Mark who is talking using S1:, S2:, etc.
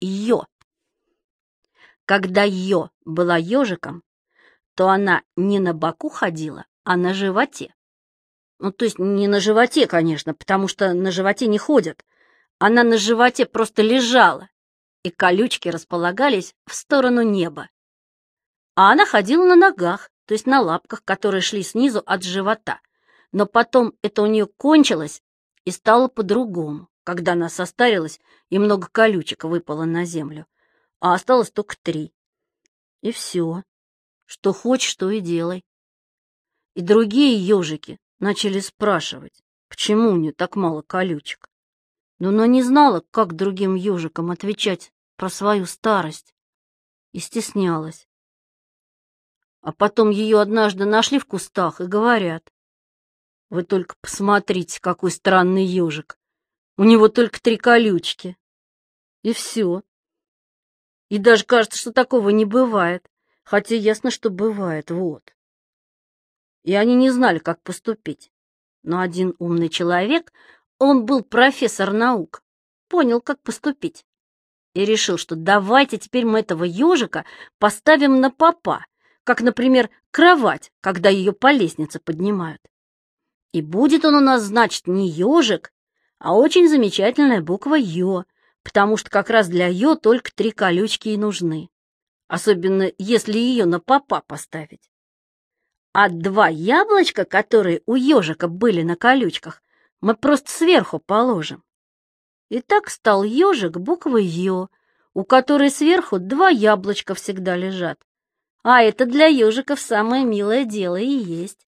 S1: Йо. Когда Йо была ежиком, то она не на боку ходила, а на животе. Ну, то есть не на животе, конечно, потому что на животе не ходят. Она на животе просто лежала, и колючки располагались в сторону неба. А она ходила на ногах, то есть на лапках, которые шли снизу от живота. Но потом это у нее кончилось и стало по-другому, когда она состарилась и много колючек выпало на землю, а осталось только три. И все. Что хочешь, то и делай. И другие ежики начали спрашивать, почему у нее так мало колючек. Но она не знала, как другим ежикам отвечать про свою старость, и стеснялась. А потом ее однажды нашли в кустах и говорят, «Вы только посмотрите, какой странный ежик. У него только три колючки». И все. И даже кажется, что такого не бывает, хотя ясно, что бывает, вот. И они не знали, как поступить. Но один умный человек, он был профессор наук, понял, как поступить. И решил, что давайте теперь мы этого ежика поставим на попа, как, например, кровать, когда ее по лестнице поднимают. И будет он у нас, значит, не ежик, а очень замечательная буква «Ё», потому что как раз для «Ё» только три колючки и нужны, особенно если ее на попа поставить. А два яблочка, которые у ежика были на колючках, мы просто сверху положим. И так стал ежик буквой «Ё», у которой сверху два яблочка всегда лежат. А это для ежиков самое милое дело и есть.